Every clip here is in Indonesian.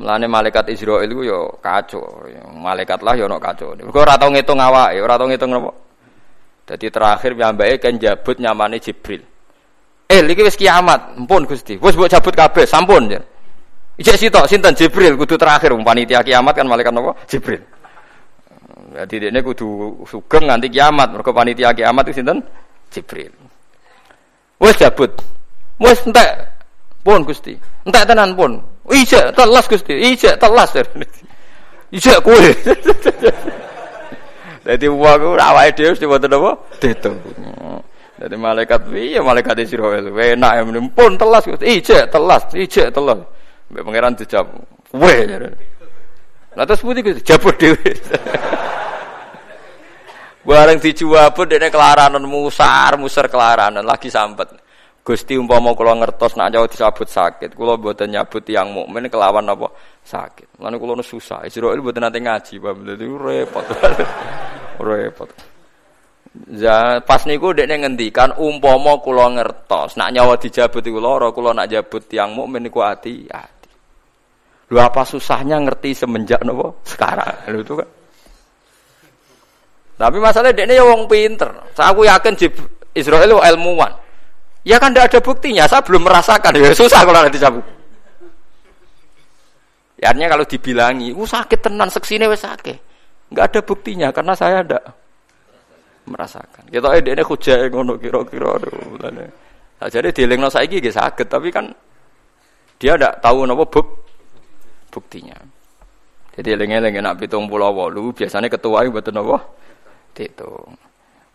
Mulane malaikat Israil iku yo kacau. Malaikat lah yo ono kacau. Mergo ora tau ngitung awake, ora tau ngitung napa. Terakhir piyambake kan jabut nyamane Jibril. Eh, iki wis kiamat. Ampun Gusti. Wis mbok cabut kabeh, sampun. Ijek sitok sinten Jibril kudu terakhir panitia kiamat kan malaikat napa? Jibril. Jadi ini kudu sugeng nganti kiamat. Mergo panitia kiamat itu sinten? Jibril. Wes cabut. Wes entek. Pun Gusti. Entek tenan pun. Ijek telas Gusti. Ijek telas. Ijek kue. Jadi uang awake dhewe mesti wonten apa? Ditung. Jadi malaikat piye malaikat Israil. Enak ya pun telas Gusti. Ijek telas, ijek telas. Mbak pangeran dijawab. Kowe. Lah terus Gusti jabut dhewe. Bareng dijuwabut dene kelaranan musar, musar kelaranan lagi sampet. Gusti umpama kula ngertos nak jauh disabut sakit, kula mboten nyabut tiyang mukmin kelawan apa sakit. Lan kula nu susah. Israil mboten nate ngaji, Pak. Dadi repot. repot. Ya, pas niku dekne ngendikan umpama kula ngertos nak nyawa dijabut iku lara, kula nak jabut tiyang mukmin niku ati-ati. Lho apa susahnya ngerti semenjak napa sekarang. Lho itu kan. Tapi masalahnya dia ya wong pinter. Saya aku yakin Israel ilmuwan. Ya kan tidak ada buktinya. Saya belum merasakan. Ya susah kalau nanti cabut. Ya artinya kalau dibilangi, uh sakit tenan seksine wes sakit. Enggak ada buktinya karena saya ada merasakan. Kita eh ini kujae ngono kira-kira Nah, jadi dielingno saiki nggih sakit, tapi kan dia tidak tahu napa buk buktinya. Jadi eling-eling enak 78 biasanya ketua itu betul napa?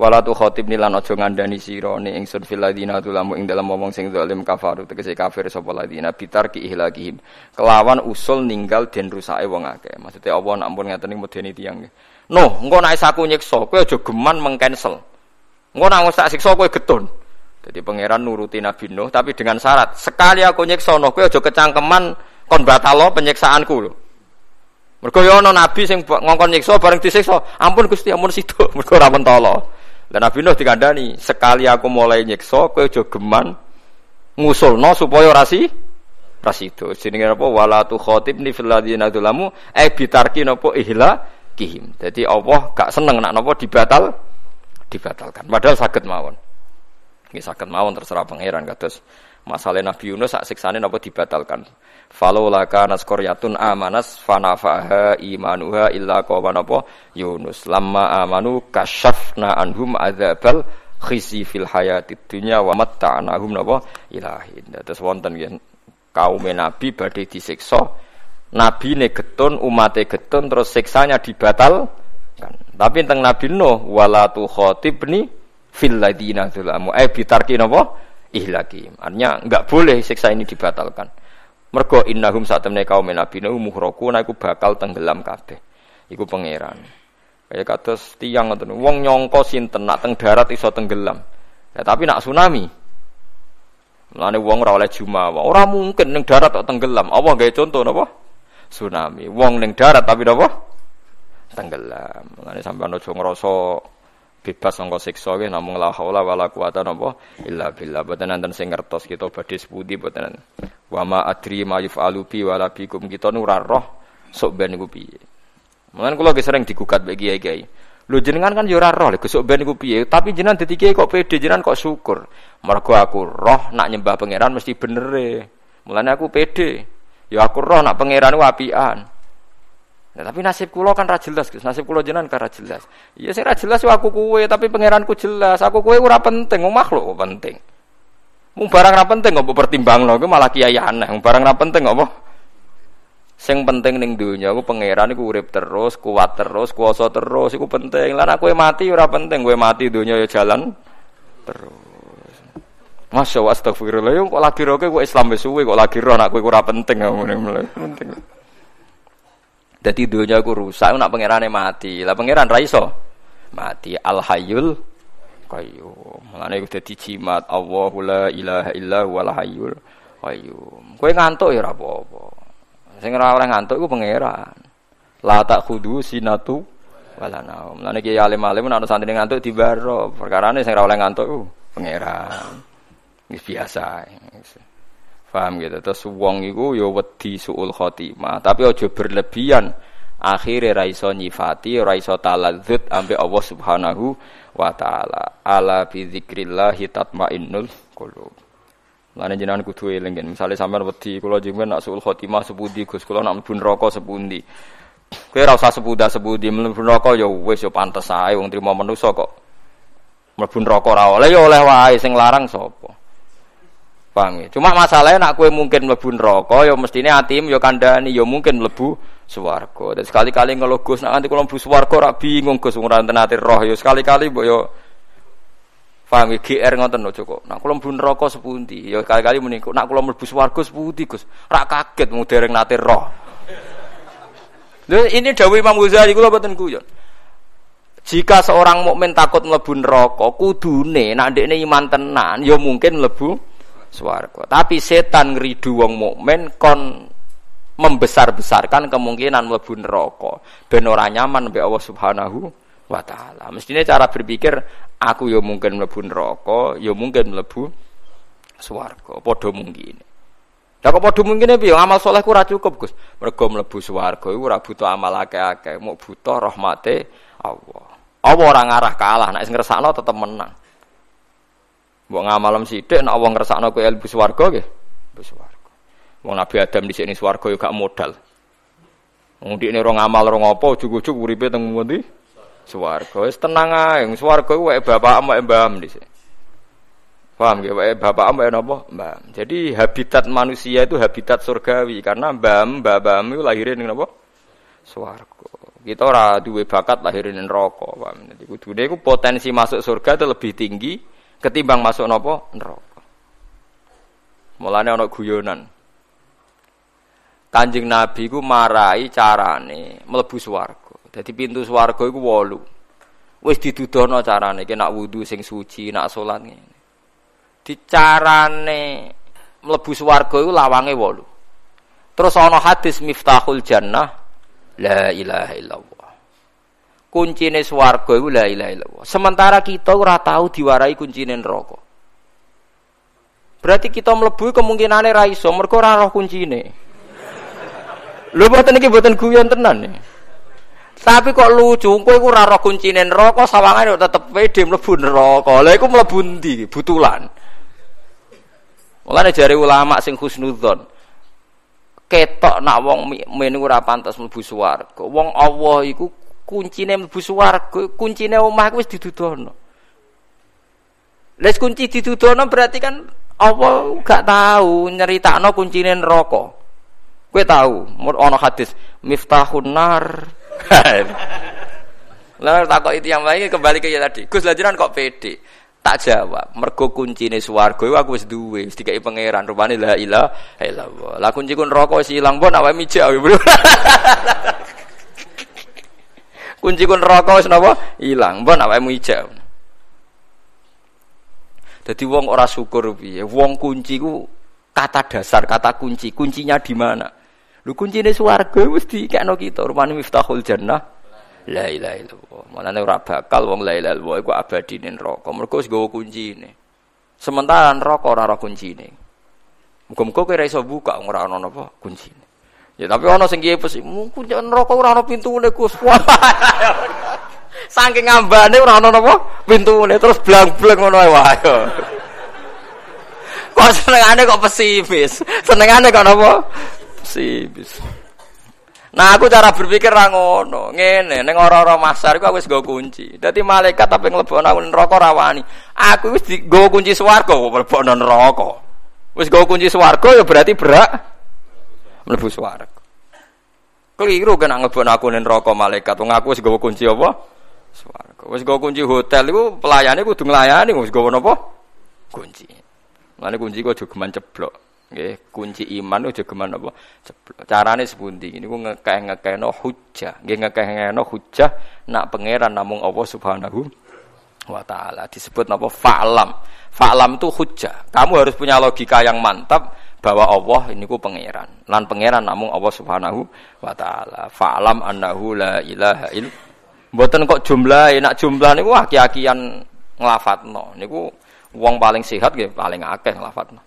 Wala tu khatib nilan aja ngandani sira ni ingsun fil ladina tulamu ing dalam ngomong sing zalim kafaru tegese kafir sapa ladina bitar ki ihlakihim. Kelawan usul ninggal den rusake wong akeh. Maksudnya Allah nak ampun ngaten medeni tiyang no engko nek saku nyiksa kowe aja geman mengcancel. Engko nek tak siksa kowe getun. Jadi pangeran nuruti Nabi Nuh tapi dengan syarat sekali aku nyiksa no kowe aja kecangkeman kon batalo penyiksaanku lho. Mergo yo ana nabi sing ngongkon nyiksa bareng disiksa, ampun Gusti ampun situ, mergo ora mentolo. Lah Nabi Nuh dikandani, sekali aku mulai nyiksa kowe aja geman ngusulno supaya ora si ora situ. Jenenge apa wala tu khatibni fil ladina dzalamu e bitarki napa ihla kihim. Jadi Allah gak seneng nak napa dibatal dibatalkan. Padahal sakit mawon. Ini sakit mawon terserah pangeran kados masalah Nabi Yunus sak siksane napa dibatalkan. Falola kanas koryatun amanas fanafaha imanuha illa qawan apa Yunus lamma amanu kasyafna anhum adzabal khisi fil hayati dunya wa matta'nahum napa ilahin. Terus wonten nggih kaum nabi badhe disiksa nabi ne getun umate getun terus siksanya dibatal kan. Tapi tentang Nabi Nuh wala tu khatibni fil ladina zulamu. Eh bitarki napa? Ihlaki. Artinya enggak boleh siksa ini dibatalkan. Mergo innahum saat temne kaum nabi nuh muhroku iku bakal tenggelam kabeh. Iku pangeran. Kayak kados tiang ngoten. Wong nyongko sinten nak teng darat iso tenggelam. Ya, tapi nak tsunami. Mulane wong ora oleh jumawa. Ora mungkin ning darat kok tenggelam. Allah gawe contoh napa? Tsunami. Wong ning darat tapi napa? Tenggelam. Mulane sampean aja ngrasa bebas sangka siksa nggih namung la haula wala quwata napa? Illa billah. Boten nanten sing ngertos kita badhe sepundi boten wa ma adri ma bi wala bikum. Kita nu roh sok ben niku piye? Mulane kula ge sering digugat bagi kiai-kiai. Lho jenengan kan yo ora roh lho sok ben niku piye? Tapi jenengan kiai kok pede jenengan kok syukur. Mergo aku roh nak nyembah pangeran mesti bener e. Mulane aku pede. Ya aku roh nak pangeran apian Nah, tapi nasib kulo kan rajelas, jelas, nasib kulo jenengan kan rajelas. jelas. Iya saya rajelas jelas aku kue, tapi pangeranku jelas. Aku kue ora penting, mau makhluk penting. Mau barang ora penting nggak pertimbang loh, malah kiai aneh. Mau barang ora penting nggak Sing penting ning dunia aku pangeran iku urip terus, kuat terus, kuasa terus, iku penting. Lah aku mati ora penting, gue mati dunia ya jalan terus. Masya Allah, astagfirullah, kok lagi roke kok Islam besuwe, kok lagi roh anak kue ora penting, penting. Jadi dunia aku rusak, nak pangerane mati. Lah pangeran raiso mati. Al Hayyul Qayyum. Mulane udah jimat Allahu la ilaha illa huwal ngantuk ya ora apa-apa. Sing ora ngantuk iku pangeran. La tak khudu sinatu wala naum. Mulane ki alim-alim nek santri ngantuk dibaro. Perkarane sing ora oleh ngantuk iku pangeran. Biasa. Paham gitu. Terus wong iku ya wedi suul khotimah, tapi aja berlebihan. Akhire ra iso nyifati, ra iso taladzut ambek Allah Subhanahu wa taala. Ala bi dzikrillah tatmainnul qulub. Lan jenengan kudu eling Misale sampean wedi kula jenengan nak suul khotimah sepundi Gus, kula nak mlebu neraka sepundi. Kowe ora usah sepuda sepundi mlebu neraka ya wis ya pantes ae wong trimo manusa kok. Mlebu neraka ora oleh ya oleh wae sing larang sapa. Paham ya? Cuma masalahnya nak kue mungkin mlebu neraka ya mestine atim ya kandhani ya mungkin mlebu swarga. Dan sekali-kali ngeluh Gus nak nanti kalau mlebu swarga ora bingung Gus ora ate roh ya sekali-kali mbok ya Paham ya GR ngoten lho cukup. Nak kula mlebu neraka sepundi? Ya kali-kali muni nak kula mlebu swarga sepundi Gus? Ora kaget mu dereng nate roh. Lha ini dawuh Imam Ghazali kula boten guyon. Jika seorang mukmin takut mlebu neraka, kudune nak ndekne iman tenan ya mungkin mlebu swarga. Tapi setan ngridu wong mukmin kon membesar-besarkan kemungkinan mlebu neraka ben ora nyaman mbek Allah Subhanahu wa taala. Mestinya cara berpikir aku ya mungkin mlebu neraka, ya mungkin mlebu swarga. Padha mungkin. Lah kok padha mungkin piye? Amal soleh ku ora cukup, Gus. Mergo mlebu swarga iku ora butuh amal akeh-akeh, mau butuh rahmate Allah. Allah ora ngarah kalah, nek sing ngersakno tetep menang. Mbok ngamalem sithik nek wong ngersakno kowe ilmu swarga nggih. Ilmu swarga. Wong Nabi Adam di sini swarga yo gak modal. Wong dikne ora ngamal ora ngopo ujug-ujug uripe teng ngendi? Swarga. Wis tenang ae, swarga kuwi wae bapak ambek mbaham dhisik. Paham ya, wae bapak ambek napa? Mbaham. Jadi habitat manusia itu habitat surgawi karena mbaham, mbah-mbaham itu lahirin ning napa? Swarga. Kita ora duwe bakat lahirin neraka, paham. Jadi kudune iku potensi masuk surga itu lebih tinggi ketimbang masuk nopo neraka. Mulane ana guyonan. Kanjeng Nabi ku marai carane mlebu swarga. Dadi pintu swarga iku wolu. Wis didudono carane ki nak wudu sing suci, nak salat ngene. Dicarane mlebu swarga iku lawange wolu. Terus ana hadis Miftahul Jannah la ilaha illallah kuncine swarga iku la ilaha illallah. Sementara kita ora tahu diwarai kuncine neraka. Berarti kita mlebu kemungkinane ra iso mergo ora roh kuncine. Lho mboten iki mboten guyon tenan nih. Tapi kok lucu, kowe iku ora roh kuncine neraka, sawangane tetep pede mlebu neraka. Lah iku mlebu ndi? Butulan. Mulane jare ulama sing husnudzon, ketok nak wong men ora pantes mlebu swarga. Wong Allah iku kuncine mlebu swarga, kuncine omah wis didudono. Les kunci didudono berarti kan Allah gak tahu nyeritakno kuncine neraka. Kowe tahu, ana hadis miftahun nar. Lah takok itu yang lain kembali ke ya tadi. Gus kok pede. Tak jawab, mergo kuncine swarga iku aku wis duwe, wis dikai pangeran. Rupane la ilaha illallah. Lah kunci kun neraka wis ilang pun awake mijak. kunci kun rokok wis napa? Ilang. Mbon awakmu ijak Jadi wong ora syukur piye? Wong kunci ku kata dasar kata kunci. Kuncinya di mana? Lu kuncine swarga wis dikekno kita rupane miftahul jannah. La ilaha illallah. Manane ora bakal wong la ilaha illallah iku abadi ning neraka. Mergo wis gawa kuncine. Sementara neraka ora ora kuncine. Muga-muga kowe iso buka ora ana napa kuncine Ya tapi ana sing kiye pes mungkin neraka ora ana pintune Gus. Saking ngambane ora ana napa pintune terus blang-blang ngono wae. Kok senengane kok pesimis. Senengane kok napa? Pesimis. Nah aku cara berpikir ra ngono. Ngene ning ora-ora masar iku aku wis nggo kunci. Dadi malaikat tapi nglebokno aku neraka ra wani. Aku wis nggo kunci swarga kok mlebokno neraka. Wis nggo kunci swarga ya berarti berak mlebu swarga. Keliru kan ngebon aku ning neraka malaikat. Wong aku wis gawa kunci apa? Swarga. Wis gawa kunci hotel iku pelayane kudu nglayani wis gawa napa? Kunci. Mane kunci kok aja geman ceblok. Nggih, kunci iman aja geman apa? Ceblok. Carane sepundi? Niku ngekeh-ngekehno hujjah. Nggih ngekeh-ngekehno hujjah nak pangeran namung Allah Subhanahu wa taala disebut napa fa'lam. Fa'lam itu hujjah. Kamu harus punya logika yang mantap bahwa Allah ini ku pangeran. Lan pangeran namun Allah Subhanahu wa taala. Fa'lam annahu la ilaha il. Mboten kok jumlah, nak jumlah niku aki-akian nglafatno. Niku wong paling sehat nggih paling akeh nglafatno.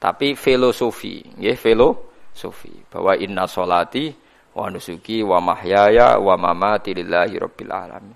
Tapi filosofi, nggih filosofi bahwa inna solati wa nusuki wa mahyaya wa mamati lillahi rabbil alamin.